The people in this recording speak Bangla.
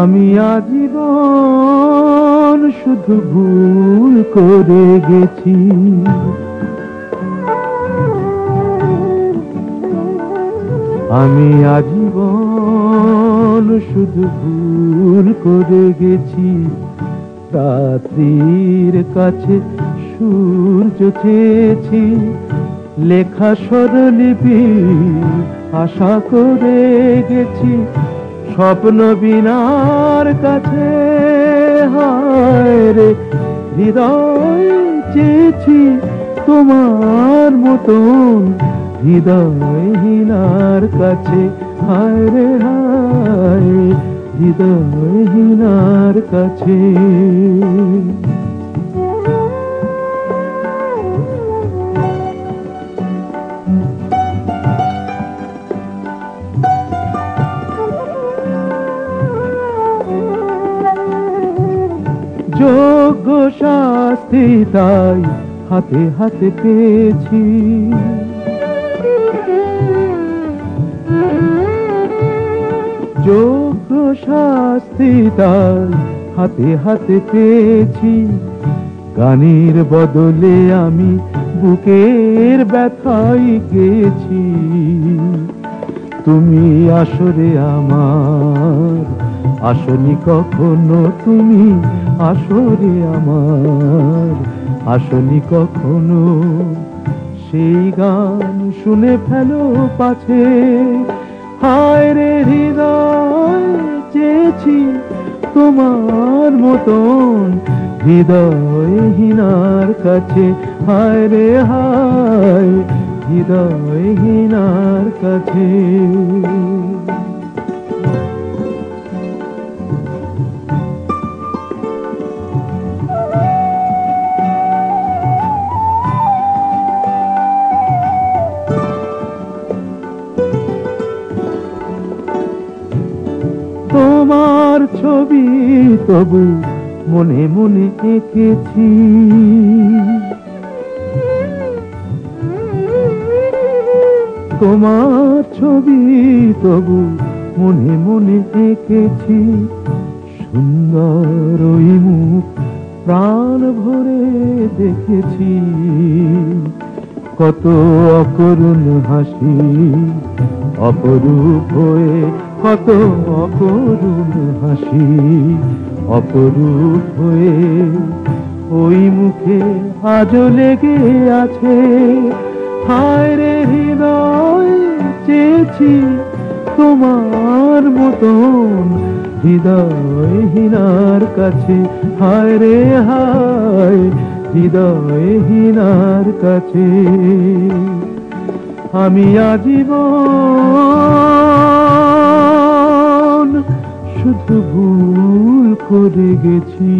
আমি আজীবন শুধু ভুল করে গেছি। আমি আজীবন শুধু ভুল করে গেছি। রাত্রির কাছে সূর্য চেয়েছি। লেখা স্বরলিপি আশা করে গেছি। স্বপ্ন বিনার কাছে, হায় রে, হৃদয় চেয়েছি তোমার মতন হৃদয়হীনার কাছে, হায় রে, হায় হৃদয়হীনার কাছে। যোগ্য শাস্তি তাই হাতে হাতে পেয়েছি। যোগ্য শাস্তি তাই হাতে হাতে পেয়েছি। গানের বদলে আমি বুকের ব্যথাই গেছি। তুমি আসরে আমার আসনি কখনো তুমি, আসরে আমার। আসনি কখনো সেই গান শুনে ফেলো পাছে। হায় রে হৃদয়, চেয়েছি তোমার মতন হৃদয় হৃদয়হীনার কাছে। হায় রে হায়, হৃদয় হৃদয়হীনার কাছে। ছবি তবু মনে মনে এঁকেছি। তোমার ছবি তবু মনে মনে এঁকেছি। সুন্দর ওই মুখ প্রাণ ভরে দেখেছি। কত অকরুণ হাসি, অপরূপ হয়ে কত অকরুণ হাসি, অপরূপ হয়ে ওই মুখে আজও লেগে আছে। হায় রে হৃদয়, চেয়েছি তোমার মতন হৃদয় হৃদয়হীনার কাছে। হায় রে হায়, হৃদয়হীনার কাছে। আমি আজীবন করে গেছি।